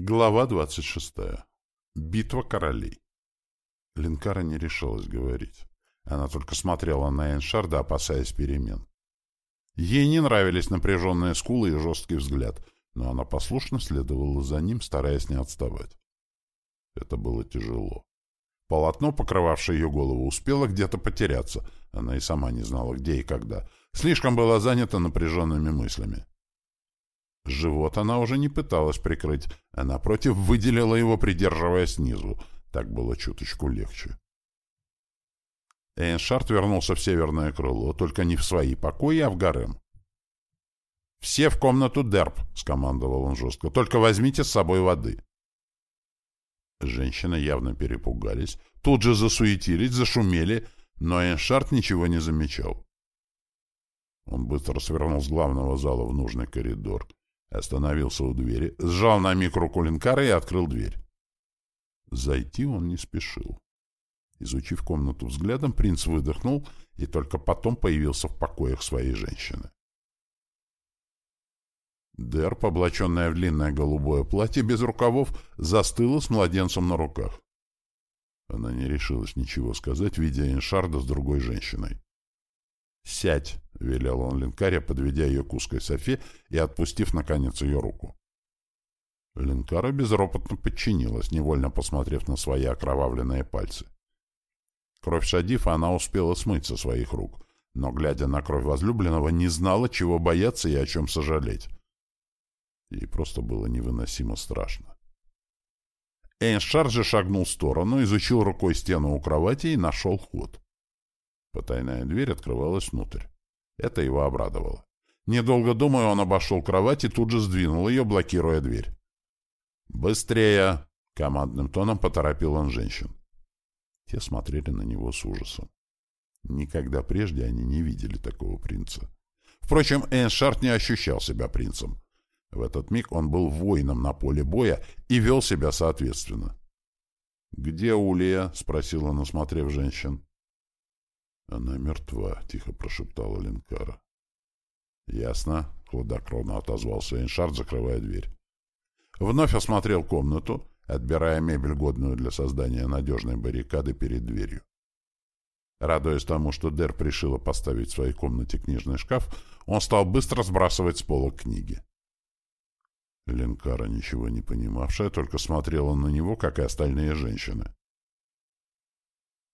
Глава 26. Битва королей. Линкара не решилась говорить. Она только смотрела на Эншарда, опасаясь перемен. Ей не нравились напряженные скулы и жесткий взгляд, но она послушно следовала за ним, стараясь не отставать. Это было тяжело. Полотно, покрывавшее ее голову, успело где-то потеряться. Она и сама не знала, где и когда. Слишком была занята напряженными мыслями. Живот она уже не пыталась прикрыть, а напротив выделила его, придерживая снизу. Так было чуточку легче. Эйншард вернулся в северное крыло, только не в свои покои, а в гарем. «Все в комнату Дерб», — скомандовал он жестко, — «только возьмите с собой воды». Женщины явно перепугались, тут же засуетились, зашумели, но Эйншард ничего не замечал. Он быстро свернул с главного зала в нужный коридор. Остановился у двери, сжал на миг руку Линкара и открыл дверь. Зайти он не спешил. Изучив комнату взглядом, принц выдохнул и только потом появился в покоях своей женщины. Дерп, облаченная в длинное голубое платье без рукавов, застыла с младенцем на руках. Она не решилась ничего сказать, видя Эншарда с другой женщиной. «Сядь!» — велел он Линкаре, подведя ее к узкой софе и отпустив, наконец, ее руку. Линкара безропотно подчинилась, невольно посмотрев на свои окровавленные пальцы. Кровь Шадифа она успела смыть со своих рук, но, глядя на кровь возлюбленного, не знала, чего бояться и о чем сожалеть. Ей просто было невыносимо страшно. Эйншар же шагнул в сторону, изучил рукой стену у кровати и нашел ход. Потайная дверь открывалась внутрь. Это его обрадовало. Недолго думая, он обошел кровать и тут же сдвинул ее, блокируя дверь. «Быстрее!» — командным тоном поторопил он женщин. Те смотрели на него с ужасом. Никогда прежде они не видели такого принца. Впрочем, Эйншарт не ощущал себя принцем. В этот миг он был воином на поле боя и вел себя соответственно. «Где Улия?» — спросил он, осмотрев женщин. «Она мертва», — тихо прошептала Ленкара. «Ясно», — хладокровно отозвался Эйншард, закрывая дверь. Вновь осмотрел комнату, отбирая мебель, годную для создания надежной баррикады перед дверью. Радуясь тому, что Дер пришила поставить в своей комнате книжный шкаф, он стал быстро сбрасывать с пола книги. Ленкара, ничего не понимавшая, только смотрела на него, как и остальные женщины.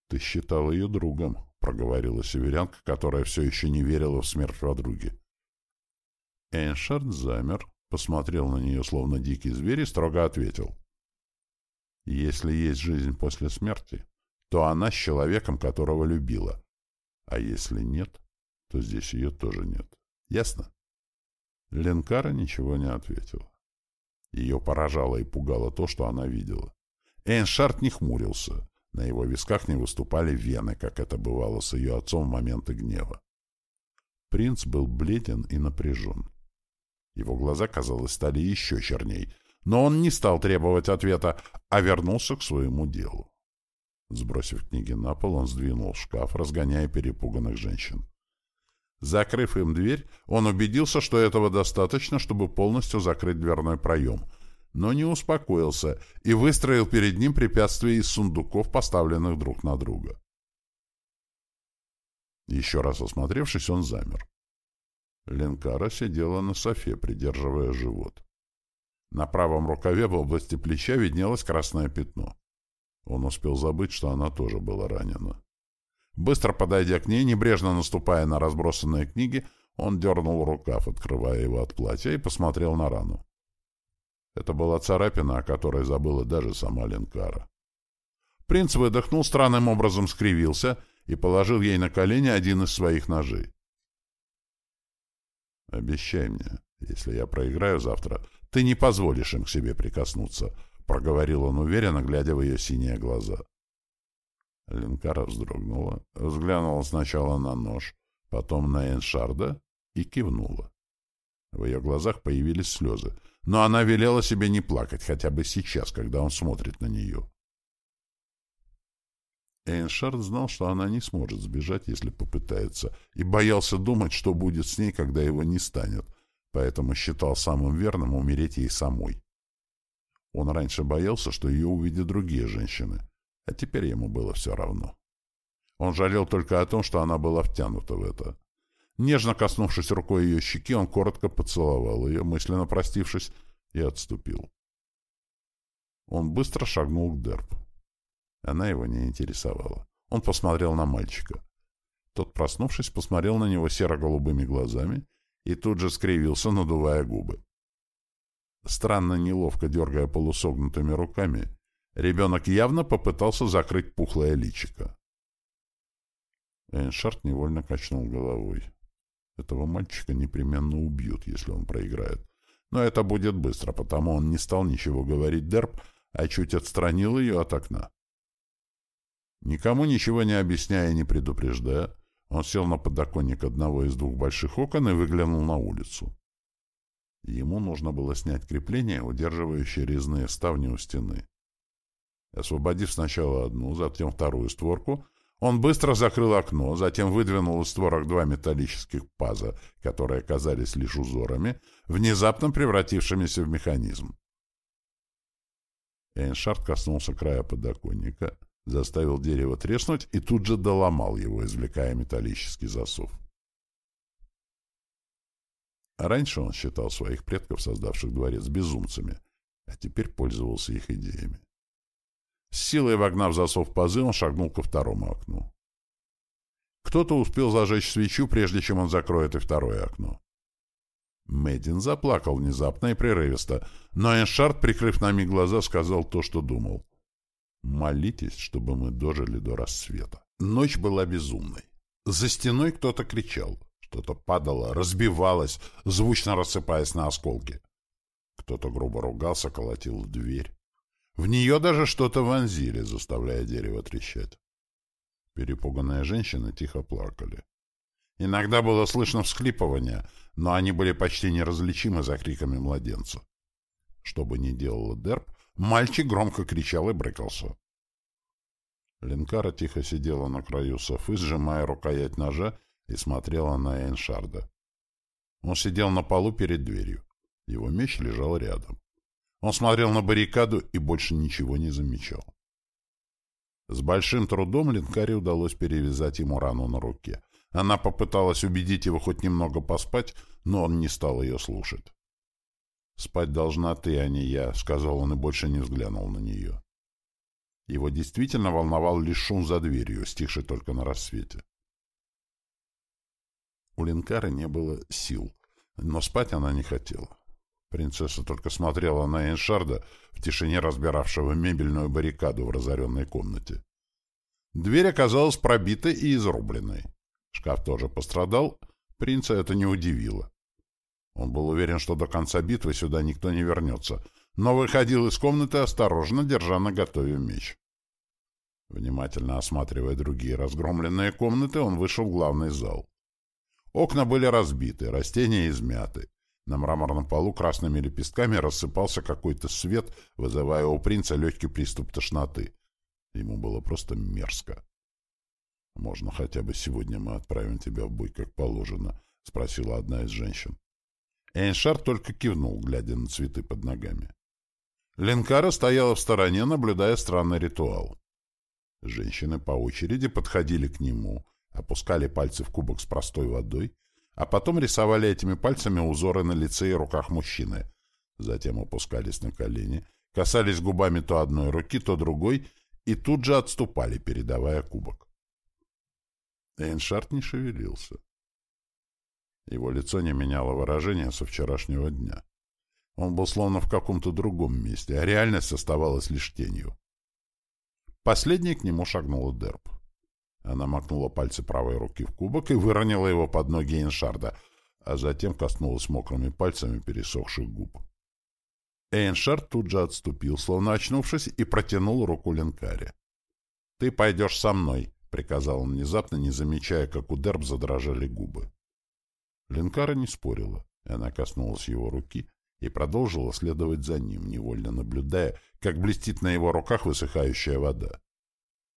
«Ты считал ее другом», проговорила северянка, которая все еще не верила в смерть подруги. Эйншард замер, посмотрел на нее, словно дикий зверь, и строго ответил. «Если есть жизнь после смерти, то она с человеком, которого любила. А если нет, то здесь ее тоже нет. Ясно?» Ленкара ничего не ответила. Ее поражало и пугало то, что она видела. Эйншард не хмурился. На его висках не выступали вены, как это бывало с ее отцом в моменты гнева. Принц был бледен и напряжен. Его глаза, казалось, стали еще черней, но он не стал требовать ответа, а вернулся к своему делу. Сбросив книги на пол, он сдвинул шкаф, разгоняя перепуганных женщин. Закрыв им дверь, он убедился, что этого достаточно, чтобы полностью закрыть дверной проем — но не успокоился и выстроил перед ним препятствия из сундуков, поставленных друг на друга. Еще раз осмотревшись, он замер. Ленкара сидела на софе, придерживая живот. На правом рукаве в области плеча виднелось красное пятно. Он успел забыть, что она тоже была ранена. Быстро подойдя к ней, небрежно наступая на разбросанные книги, он дернул рукав, открывая его от платья, и посмотрел на рану. Это была царапина, о которой забыла даже сама Ленкара. Принц выдохнул, странным образом скривился и положил ей на колени один из своих ножей. «Обещай мне, если я проиграю завтра, ты не позволишь им к себе прикоснуться», — проговорил он уверенно, глядя в ее синие глаза. Ленкара вздрогнула, взглянула сначала на нож, потом на Эншарда и кивнула. В ее глазах появились слезы — но она велела себе не плакать хотя бы сейчас, когда он смотрит на нее. Эйншард знал, что она не сможет сбежать, если попытается, и боялся думать, что будет с ней, когда его не станет, поэтому считал самым верным умереть ей самой. Он раньше боялся, что ее увидят другие женщины, а теперь ему было все равно. Он жалел только о том, что она была втянута в это. Нежно коснувшись рукой ее щеки, он коротко поцеловал ее, мысленно простившись, и отступил. Он быстро шагнул к Дерб. Она его не интересовала. Он посмотрел на мальчика. Тот, проснувшись, посмотрел на него серо-голубыми глазами и тут же скривился, надувая губы. Странно неловко дергая полусогнутыми руками, ребенок явно попытался закрыть пухлое личико. Эйншард невольно качнул головой. Этого мальчика непременно убьют, если он проиграет. Но это будет быстро, потому он не стал ничего говорить Дерб, а чуть отстранил ее от окна. Никому ничего не объясняя и не предупреждая, он сел на подоконник одного из двух больших окон и выглянул на улицу. Ему нужно было снять крепление, удерживающее резные ставни у стены. Освободив сначала одну, затем вторую створку, он быстро закрыл окно, затем выдвинул из створок два металлических паза, которые оказались лишь узорами, внезапно превратившимися в механизм. Эйншард коснулся края подоконника, заставил дерево треснуть и тут же доломал его, извлекая металлический засов. Раньше он считал своих предков, создавших дворец, безумцами, а теперь пользовался их идеями. С силой вогнав засов пазы, он шагнул ко второму окну. Кто-то успел зажечь свечу, прежде чем он закроет и второе окно. Мэддин заплакал внезапно и прерывисто, но Эншард, прикрыв нами глаза, сказал то, что думал. «Молитесь, чтобы мы дожили до рассвета». Ночь была безумной. За стеной кто-то кричал. Что-то падало, разбивалось, звучно рассыпаясь на осколки. Кто-то грубо ругался, колотил в дверь. В нее даже что-то вонзили, заставляя дерево трещать. Перепуганные женщины тихо плакали. Иногда было слышно всхлипывание, но они были почти неразличимы за криками младенца. Что бы ни делала Дерб, мальчик громко кричал и брыкался. Ленкара тихо сидела на краю софы, сжимая рукоять ножа, и смотрела на Эйншарда. Он сидел на полу перед дверью. Его меч лежал рядом. Он смотрел на баррикаду и больше ничего не замечал. С большим трудом Линкаре удалось перевязать ему рану на руке. Она попыталась убедить его хоть немного поспать, но он не стал ее слушать. «Спать должна ты, а не я», — сказал он и больше не взглянул на нее. Его действительно волновал лишь шум за дверью, стихший только на рассвете. У Линкара не было сил, но спать она не хотела. Принцесса только смотрела на Эншарда в тишине разбиравшего мебельную баррикаду в разоренной комнате. Дверь оказалась пробитой и изрубленной. Шкаф тоже пострадал, принца это не удивило. Он был уверен, что до конца битвы сюда никто не вернется, но выходил из комнаты осторожно, держа на готове меч. Внимательно осматривая другие разгромленные комнаты, он вышел в главный зал. Окна были разбиты, растения измяты. На мраморном полу красными лепестками рассыпался какой-то свет, вызывая у принца легкий приступ тошноты. Ему было просто мерзко. «Можно хотя бы сегодня мы отправим тебя в бой, как положено?» — спросила одна из женщин. Эйншар только кивнул, глядя на цветы под ногами. Ленкара стояла в стороне, наблюдая странный ритуал. Женщины по очереди подходили к нему, опускали пальцы в кубок с простой водой а потом рисовали этими пальцами узоры на лице и руках мужчины. Затем опускались на колени, касались губами то одной руки, то другой, и тут же отступали, передавая кубок. Эйншард не шевелился. Его лицо не меняло выражения со вчерашнего дня. Он был словно в каком-то другом месте, а реальность оставалась лишь тенью. Последний к нему шагнула Дерб. Она макнула пальцы правой руки в кубок и выронила его под ноги Эйншарда, а затем коснулась мокрыми пальцами пересохших губ. Эйншард тут же отступил, словно очнувшись, и протянул руку Ленкаре. «Ты пойдешь со мной», — приказал он внезапно, не замечая, как у Дерб задрожали губы. Ленкара не спорила, она коснулась его руки и продолжила следовать за ним, невольно наблюдая, как блестит на его руках высыхающая вода.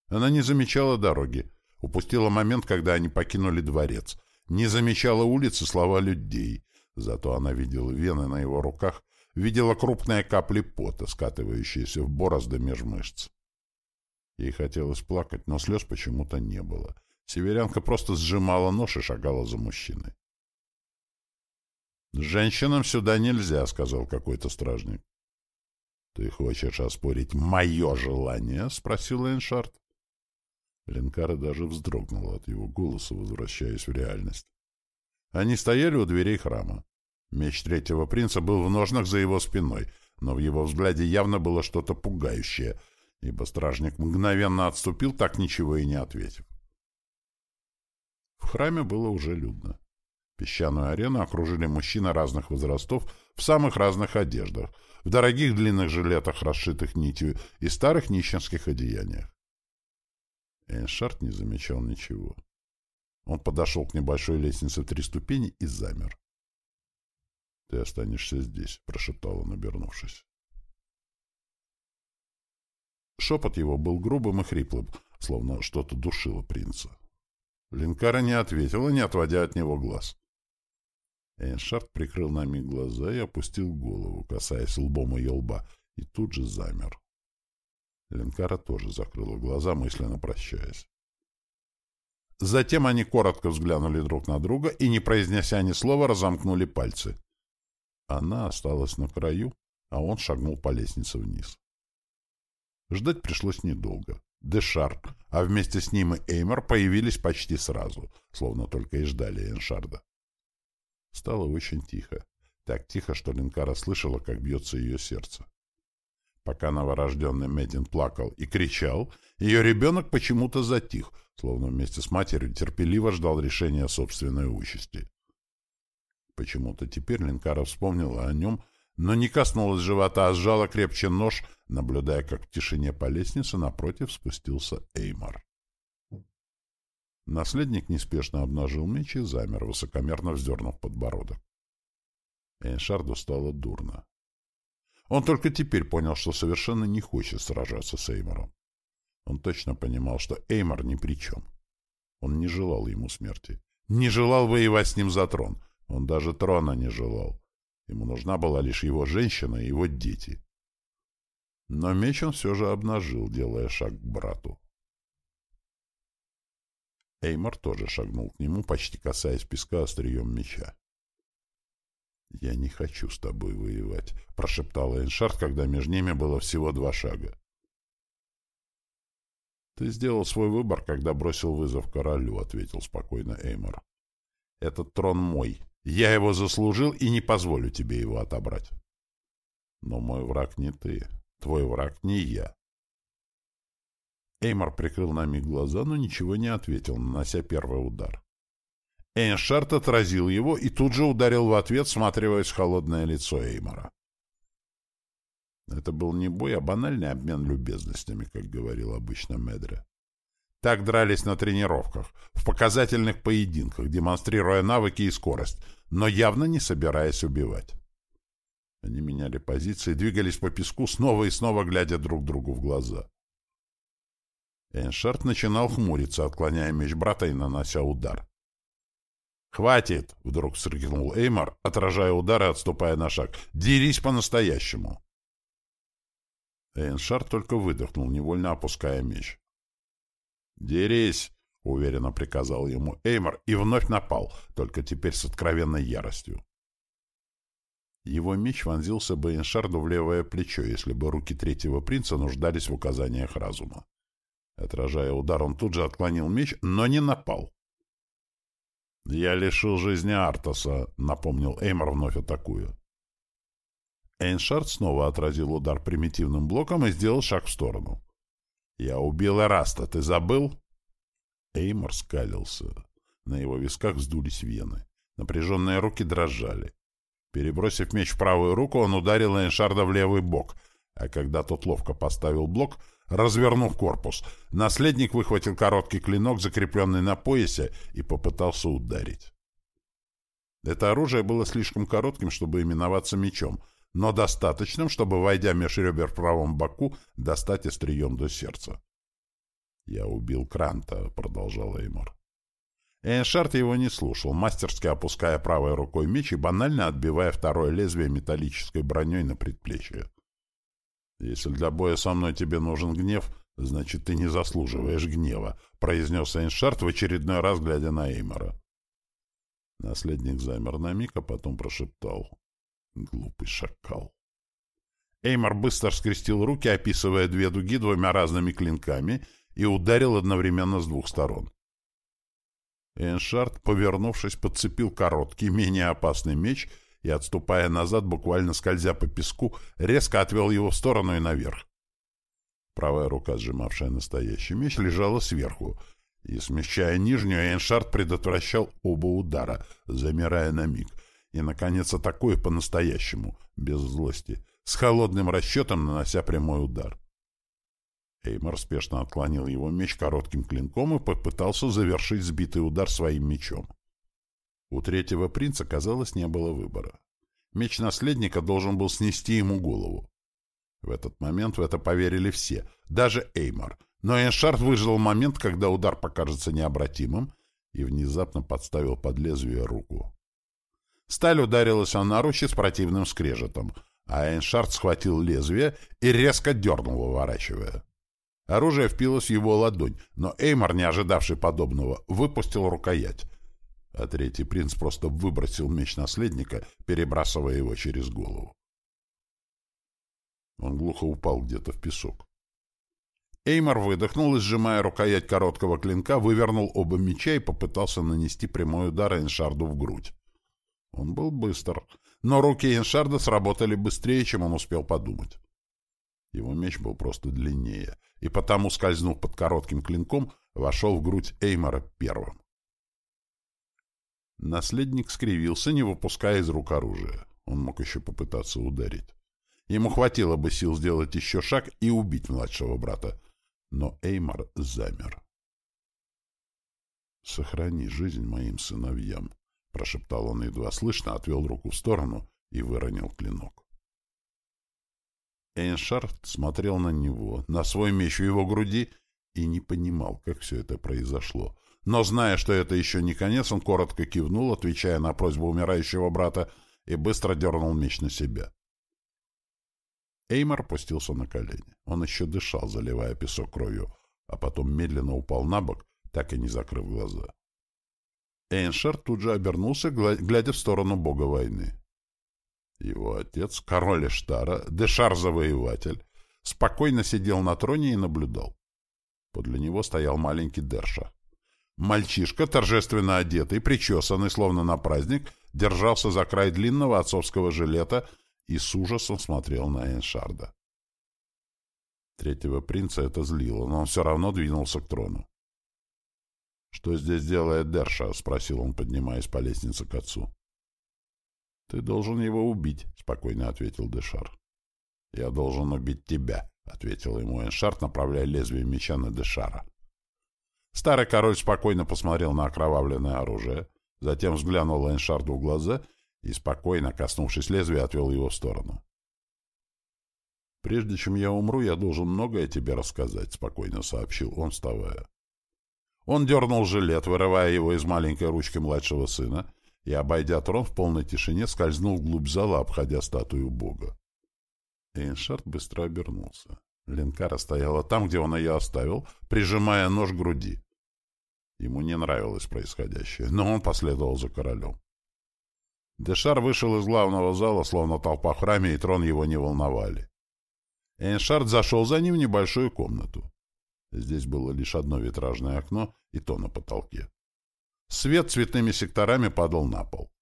Она не замечала дороги, Упустила момент, когда они покинули дворец. Не замечала улицы слова людей. Зато она видела вены на его руках, видела крупные капли пота, скатывающиеся в борозды меж мышц. Ей хотелось плакать, но слез почему-то не было. Северянка просто сжимала нож и шагала за мужчиной. «Женщинам сюда нельзя», — сказал какой-то стражник. «Ты хочешь оспорить мое желание?» — спросил Эйншард. Ленкара даже вздрогнула от его голоса, возвращаясь в реальность. Они стояли у дверей храма. Меч третьего принца был в ножнах за его спиной, но в его взгляде явно было что-то пугающее, ибо стражник мгновенно отступил, так ничего и не ответив. В храме было уже людно. Песчаную арену окружили мужчины разных возрастов в самых разных одеждах, в дорогих длинных жилетах, расшитых нитью, и старых нищенских одеяниях. Эйншард не замечал ничего. Он подошел к небольшой лестнице в три ступени и замер. — Ты останешься здесь, — прошептал он, обернувшись. Шепот его был грубым и хриплым, словно что-то душило принца. Линкара не ответила, не отводя от него глаз. Эйншард прикрыл на миг глаза и опустил голову, касаясь лбом ее лба, и тут же замер. Ленкара тоже закрыла глаза, мысленно прощаясь. Затем они коротко взглянули друг на друга и, не произнеся ни слова, разомкнули пальцы. Она осталась на краю, а он шагнул по лестнице вниз. Ждать пришлось недолго. Дешар, а вместе с ним и Эймор появились почти сразу, словно только и ждали Эншарда. Стало очень тихо. Так тихо, что Линкара слышала, как бьется ее сердце. Пока новорожденный Медин плакал и кричал, ее ребенок почему-то затих, словно вместе с матерью терпеливо ждал решения собственной участи. Почему-то теперь Линкара вспомнила о нем, но не коснулась живота, а сжала крепче нож, наблюдая, как в тишине по лестнице напротив спустился Эймар. Наследник неспешно обнажил меч и замер, высокомерно вздернув подбородок. Эйншарду стало дурно. Он только теперь понял, что совершенно не хочет сражаться с Эймором. Он точно понимал, что Эймор ни при чем. Он не желал ему смерти. Не желал воевать с ним за трон. Он даже трона не желал. Ему нужна была лишь его женщина и его дети. Но меч он все же обнажил, делая шаг к брату. Эймор тоже шагнул к нему, почти касаясь песка острием меча. «Я не хочу с тобой воевать», — прошептал Эйншард, когда между ними было всего два шага. «Ты сделал свой выбор, когда бросил вызов королю», — ответил спокойно Эймор. «Этот трон мой. Я его заслужил и не позволю тебе его отобрать. Но мой враг не ты. Твой враг не я. Эймор прикрыл на миг глаза, но ничего не ответил, нанося первый удар. Эйншарт отразил его и тут же ударил в ответ, сматриваясь в холодное лицо Эймора. Это был не бой, а банальный обмен любезностями, как говорил обычно Медре. Так дрались на тренировках, в показательных поединках, демонстрируя навыки и скорость, но явно не собираясь убивать. Они меняли позиции, двигались по песку, снова и снова глядя друг другу в глаза. Эйншард начинал хмуриться, отклоняя меч брата и нанося удар. «Хватит!» — вдруг срыкнул Эймор, отражая удары отступая на шаг. «Дерись по-настоящему!» Эйншард только выдохнул, невольно опуская меч. «Дерись!» — уверенно приказал ему Эймор и вновь напал, только теперь с откровенной яростью. Его меч вонзился бы Эйншарду в левое плечо, если бы руки третьего принца нуждались в указаниях разума. Отражая удар, он тут же отклонил меч, но не напал. «Я лишил жизни Артаса», — напомнил Эймор, вновь атакуя. Эйншард снова отразил удар примитивным блоком и сделал шаг в сторону. «Я убил Эраста, ты забыл?» Эймор скалился. На его висках вздулись вены. Напряженные руки дрожали. Перебросив меч в правую руку, он ударил Эйншарда в левый бок, а когда тот ловко поставил блок, развернув корпус. Наследник выхватил короткий клинок, закрепленный на поясе, и попытался ударить. Это оружие было слишком коротким, чтобы именоваться мечом, но достаточным, чтобы, войдя меж ребер в правом боку, достать острием до сердца. «Я убил Кранта», — продолжал Эймор. Эйншард его не слушал, мастерски опуская правой рукой меч и банально отбивая второе лезвие металлической броней на предплечье. «Если для боя со мной тебе нужен гнев, значит, ты не заслуживаешь гнева», — произнес Эйншард в очередной раз, глядя на Эймора. Наследник замер на миг, а потом прошептал. «Глупый шакал». Эймор быстро скрестил руки, описывая две дуги двумя разными клинками, и ударил одновременно с двух сторон. Эйншард, повернувшись, подцепил короткий, менее опасный меч — и, отступая назад, буквально скользя по песку, резко отвел его в сторону и наверх. Правая рука, сжимавшая настоящий меч, лежала сверху, и, смещая нижнюю, Эйншард предотвращал оба удара, замирая на миг, и, наконец, атакуя по-настоящему, без злости, с холодным расчетом нанося прямой удар. Эймор спешно отклонил его меч коротким клинком и попытался завершить сбитый удар своим мечом. У третьего принца, казалось, не было выбора. Меч наследника должен был снести ему голову. В этот момент в это поверили все, даже Эймор. Но Эншард выждал момент, когда удар покажется необратимым, и внезапно подставил под лезвие руку. Сталь ударилась о наручи с противным скрежетом, а Эншард схватил лезвие и резко дернул, выворачивая. Оружие впилось в его ладонь, но Эймор, не ожидавший подобного, выпустил рукоять — а третий принц просто выбросил меч наследника, перебрасывая его через голову. Он глухо упал где-то в песок. Эймор выдохнул и, сжимая рукоять короткого клинка, вывернул оба меча и попытался нанести прямой удар Эншарду в грудь. Он был быстр, но руки Эншарда сработали быстрее, чем он успел подумать. Его меч был просто длиннее, и потому, скользнув под коротким клинком, вошел в грудь Эймора первым. Наследник скривился, не выпуская из рук оружия. Он мог еще попытаться ударить. Ему хватило бы сил сделать еще шаг и убить младшего брата. Но Эймар замер. «Сохрани жизнь моим сыновьям», — прошептал он едва слышно, отвел руку в сторону и выронил клинок. Эйншард смотрел на него, на свой меч у его груди, и не понимал, как все это произошло. Но, зная, что это еще не конец, он коротко кивнул, отвечая на просьбу умирающего брата, и быстро дернул меч на себя. Эймор опустился на колени. Он еще дышал, заливая песок кровью, а потом медленно упал на бок, так и не закрыв глаза. Эйншар тут же обернулся, глядя в сторону бога войны. Его отец, король Эштара, Дешар-завоеватель, спокойно сидел на троне и наблюдал. Подле него стоял маленький Дерша. Мальчишка, торжественно одетый, причесанный, словно на праздник, держался за край длинного отцовского жилета и с ужасом смотрел на Эншарда. Третьего принца это злило, но он все равно двинулся к трону. «Что здесь делает Дерша?» — спросил он, поднимаясь по лестнице к отцу. «Ты должен его убить», — спокойно ответил Дешар. «Я должен убить тебя», — ответил ему Эншард, направляя лезвие меча на Дешара. Старый король спокойно посмотрел на окровавленное оружие, затем взглянул Эйншарду в глаза и, спокойно, коснувшись лезвия, отвел его в сторону. «Прежде чем я умру, я должен многое тебе рассказать», — спокойно сообщил он, вставая. Он дернул жилет, вырывая его из маленькой ручки младшего сына, и, обойдя трон в полной тишине, скользнул вглубь зала, обходя статую бога. Эйншард быстро обернулся. Ленкара стояла там, где он ее оставил, прижимая нож к груди. Ему не нравилось происходящее, но он последовал за королем. Дешар вышел из главного зала, словно толпа в храме, и трон его не волновали. Эйншард зашел за ним в небольшую комнату. Здесь было лишь одно витражное окно, и то на потолке. Свет цветными секторами падал на пол.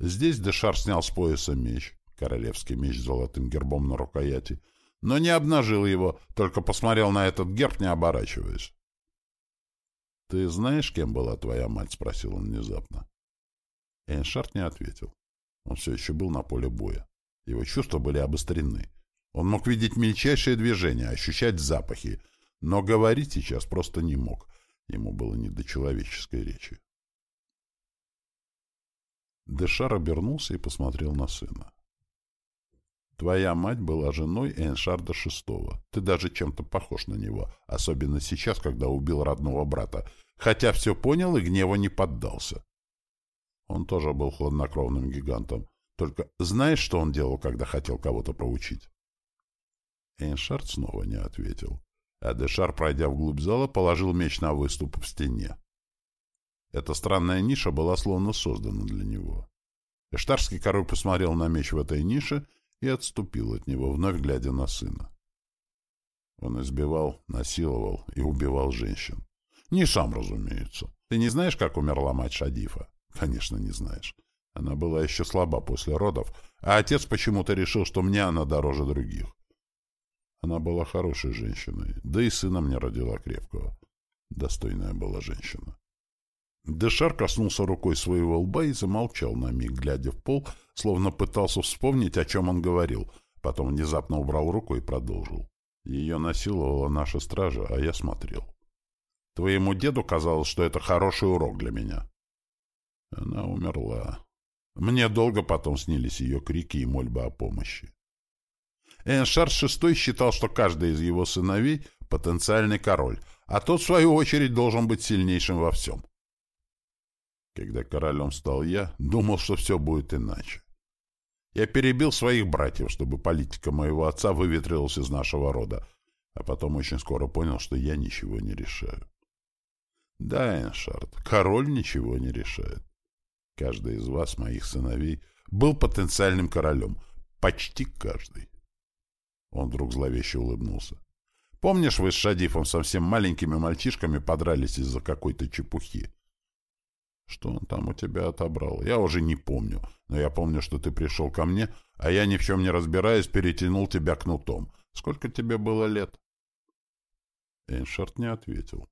Здесь Дешар снял с пояса меч, королевский меч с золотым гербом на рукояти, но не обнажил его, только посмотрел на этот герб, не оборачиваясь. «Ты знаешь, кем была твоя мать?» — спросил он внезапно. Эйншард не ответил. Он все еще был на поле боя. Его чувства были обострены. Он мог видеть мельчайшие движения, ощущать запахи, но говорить сейчас просто не мог. Ему было не до человеческой речи. Дешар обернулся и посмотрел на сына. Твоя мать была женой Эншарда VI. Ты даже чем-то похож на него, особенно сейчас, когда убил родного брата. хотя все понял и гневу не поддался. Он тоже был хладнокровным гигантом. Только знаешь, что он делал, когда хотел кого-то проучить? Эйншард снова не ответил. А Дешар, пройдя вглубь зала, положил меч на выступ в стене. Эта странная ниша была словно создана для него. Эштарский король посмотрел на меч в этой нише и отступил от него, вновь глядя на сына. Он избивал, насиловал и убивал женщин. Не сам, разумеется. Ты не знаешь, как умерла мать Шадифа? Конечно, не знаешь. Она была еще слаба после родов, а отец почему-то решил, что мне она дороже других. Она была хорошей женщиной, да и сына мне родила крепкого. Достойная была женщина. Дешар коснулся рукой своего лба и замолчал на миг, глядя в пол, словно пытался вспомнить, о чем он говорил, потом внезапно убрал руку и продолжил. Ее насиловала наша стража, а я смотрел. Твоему деду казалось, что это хороший урок для меня. Она умерла. Мне долго потом снились ее крики и мольбы о помощи. Эншар VI считал, что каждый из его сыновей — потенциальный король, а тот, в свою очередь, должен быть сильнейшим во всем. Когда королем стал я, думал, что все будет иначе. Я перебил своих братьев, чтобы политика моего отца выветрилась из нашего рода, а потом очень скоро понял, что я ничего не решаю. Да, Эншард, король ничего не решает. Каждый из вас, моих сыновей, был потенциальным королем. Почти каждый. Он вдруг зловеще улыбнулся. Помнишь, вы с Шадифом совсем маленькими мальчишками подрались из-за какой-то чепухи? Что он там у тебя отобрал? Я уже не помню, но я помню, что ты пришел ко мне, а я ни в чем не разбираясь, перетянул тебя кнутом. Сколько тебе было лет? Эйншард не ответил.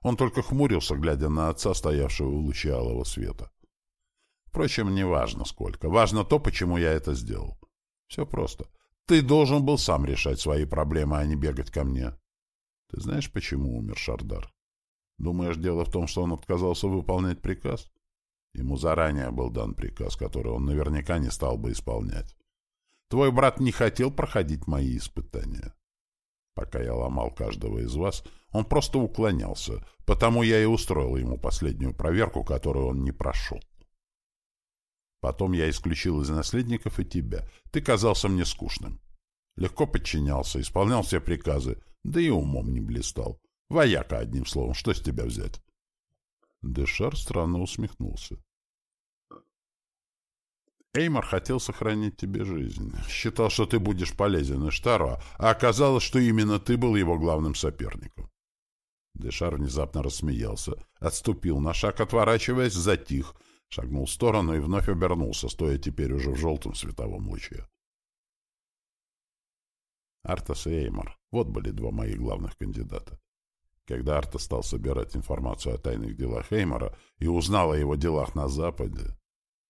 Он только хмурился, глядя на отца, стоявшего у лучи алого света. Впрочем, не важно сколько. Важно то, почему я это сделал. Все просто. Ты должен был сам решать свои проблемы, а не бегать ко мне. Ты знаешь, почему умер Шардар? Думаешь, дело в том, что он отказался выполнять приказ? Ему заранее был дан приказ, который он наверняка не стал бы исполнять. Твой брат не хотел проходить мои испытания. Пока я ломал каждого из вас, он просто уклонялся, потому я и устроил ему последнюю проверку, которую он не прошел. Потом я исключил из наследников и тебя. Ты казался мне скучным. Легко подчинялся, исполнял все приказы, да и умом не блистал. Вояка, одним словом, что с тебя взять? Дешар странно усмехнулся. Эймор хотел сохранить тебе жизнь. Считал, что ты будешь полезен Эштару, а оказалось, что именно ты был его главным соперником. Дешар внезапно рассмеялся, отступил на шаг, отворачиваясь, затих, шагнул в сторону и вновь обернулся, стоя теперь уже в желтом световом луче. Артас и Эймор — вот были два моих главных кандидата. Когда Арта стал собирать информацию о тайных делах Эймора и узнал о его делах на Западе...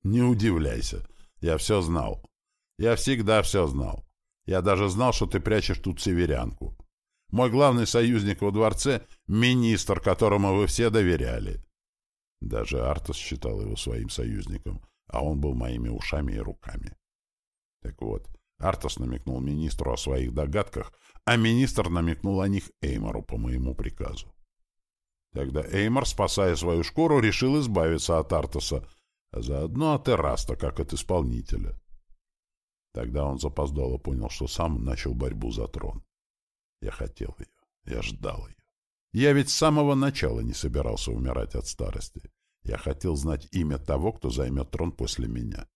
Не удивляйся, я все знал. Я всегда все знал. Я даже знал, что ты прячешь тут северянку. Мой главный союзник во дворце — министр, которому вы все доверяли. Даже Артас считал его своим союзником, а он был моими ушами и руками. Так вот, Артас намекнул министру о своих догадках, а министр намекнул о них Эймору по моему приказу. Тогда Эймор, спасая свою шкуру, решил избавиться от Артаса, а заодно от Эраста, как от исполнителя. Тогда он запоздало понял, что сам начал борьбу за трон. Я хотел ее, я ждал ее. Я ведь с самого начала не собирался умирать от старости. Я хотел знать имя того, кто займет трон после меня.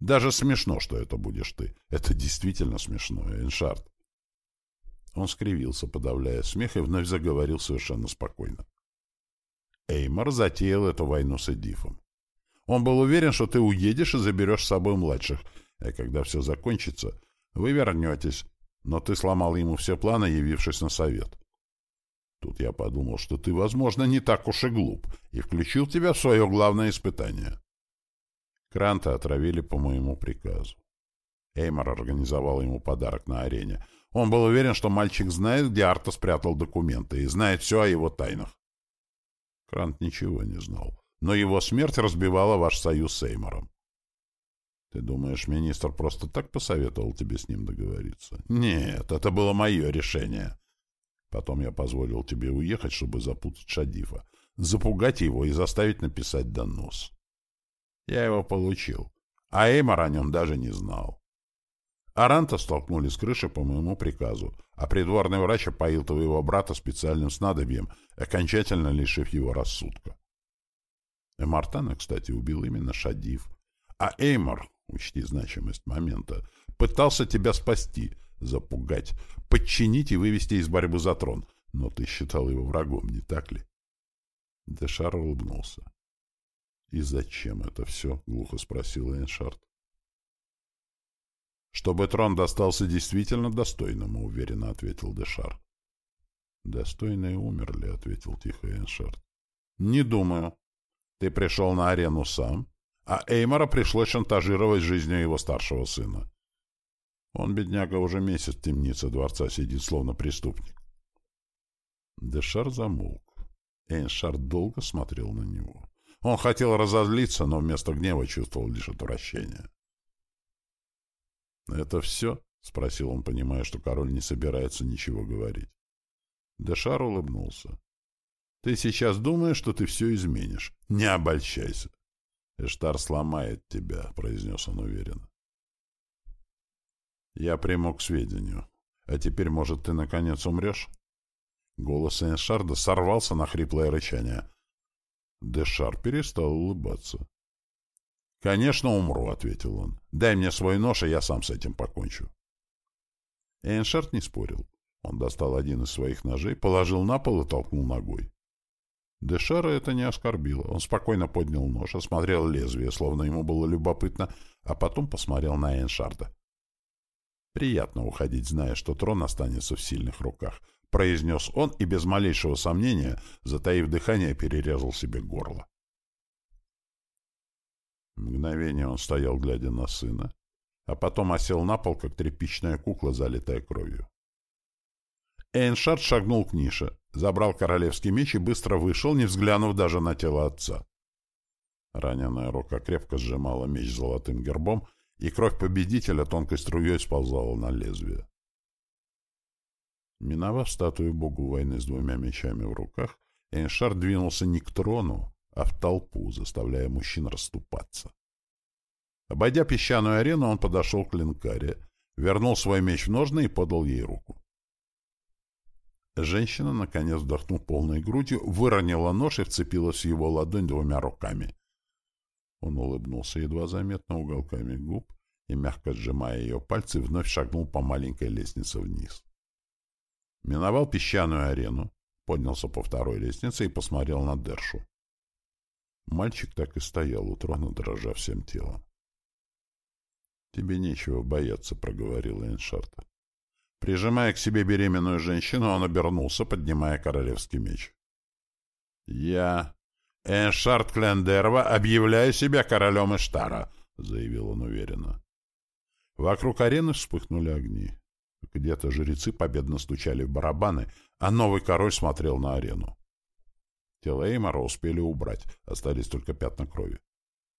Даже смешно, что это будешь ты. Это действительно смешно, Эншард. Он скривился, подавляя смех, и вновь заговорил совершенно спокойно. Эймор затеял эту войну с Эдифом. Он был уверен, что ты уедешь и заберешь с собой младших, а когда все закончится, вы вернетесь, но ты сломал ему все планы, явившись на совет. Тут я подумал, что ты, возможно, не так уж и глуп, и включил тебя в свое главное испытание. Кранта отравили по моему приказу. Эймор организовал ему подарок на арене. Он был уверен, что мальчик знает, где Арта спрятал документы, и знает все о его тайнах. Крант ничего не знал, но его смерть разбивала ваш союз с Эймором. Ты думаешь, министр просто так посоветовал тебе с ним договориться? Нет, это было мое решение. Потом я позволил тебе уехать, чтобы запутать Шадифа. запугать его и заставить написать донос. Я его получил, а Эймор о нем даже не знал. Аранта столкнули с крыши по моему приказу, а придворный врач опоил твоего брата специальным снадобьем, окончательно лишив его рассудка. Эмартана, кстати, убил именно Шадив. А Эймор, учти значимость момента, пытался тебя спасти, запугать, подчинить и вывести из борьбы за трон. Но ты считал его врагом, не так ли? Дешар улыбнулся. — И зачем это все? — глухо спросил Эйншард. — Чтобы трон достался действительно достойному, — уверенно ответил Дешар. — Достойные умерли, — ответил тихо Эйншард. — Не думаю. Ты пришел на арену сам, а Эймора пришлось шантажировать жизнью его старшего сына. Он, бедняга, уже месяц в темнице дворца сидит, словно преступник. Дешар замолк. Эйншар долго смотрел на него. Он хотел разозлиться, но вместо гнева чувствовал лишь отвращение. «Это все?» — спросил он, понимая, что король не собирается ничего говорить. Дешар улыбнулся. Ты сейчас думаешь, что ты все изменишь. Не обольщайся. Эштар сломает тебя, — произнес он уверенно. Я приму к сведению. А теперь, может, ты наконец умрешь? Голос Эйншарда сорвался на хриплое рычание. Дешар перестал улыбаться. «Конечно, умру», — ответил он. «Дай мне свой нож, и я сам с этим покончу». Эйншард не спорил. Он достал один из своих ножей, положил на пол и толкнул ногой. Дешера это не оскорбило. Он спокойно поднял нож, осмотрел лезвие, словно ему было любопытно, а потом посмотрел на Эйншарда. «Приятно уходить, зная, что трон останется в сильных руках», — произнес он и без малейшего сомнения, затаив дыхание, перерезал себе горло. Мгновение он стоял, глядя на сына, а потом осел на пол, как тряпичная кукла, залитая кровью. Эйншард шагнул к нише, забрал королевский меч и быстро вышел, не взглянув даже на тело отца. Раненая рука крепко сжимала меч золотым гербом, и кровь победителя тонкой струей сползала на лезвие. Миновав статую богу войны с двумя мечами в руках, Эйншард двинулся не к трону, а в толпу, заставляя мужчин расступаться. Обойдя песчаную арену, он подошел к линкаре, вернул свой меч в ножны и подал ей руку. Женщина, наконец вдохнув полной грудью, выронила нож и вцепилась в его ладонь двумя руками. Он улыбнулся едва заметно уголками губ и, мягко сжимая ее пальцы, вновь шагнул по маленькой лестнице вниз. Миновал песчаную арену, поднялся по второй лестнице и посмотрел на Дершу. Мальчик так и стоял у трона, дрожа всем телом. — Тебе нечего бояться, — проговорил Эйншарта. Прижимая к себе беременную женщину, он обернулся, поднимая королевский меч. «Я, Эншард Клендерва, объявляю себя королем Иштара», — заявил он уверенно. Вокруг арены вспыхнули огни. Где-то жрецы победно стучали в барабаны, а новый король смотрел на арену. Тело Эймора успели убрать, остались только пятна крови.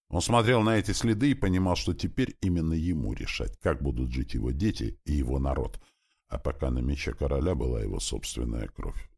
Он смотрел на эти следы и понимал, что теперь именно ему решать, как будут жить его дети и его народ — а пока на мече короля была его собственная кровь.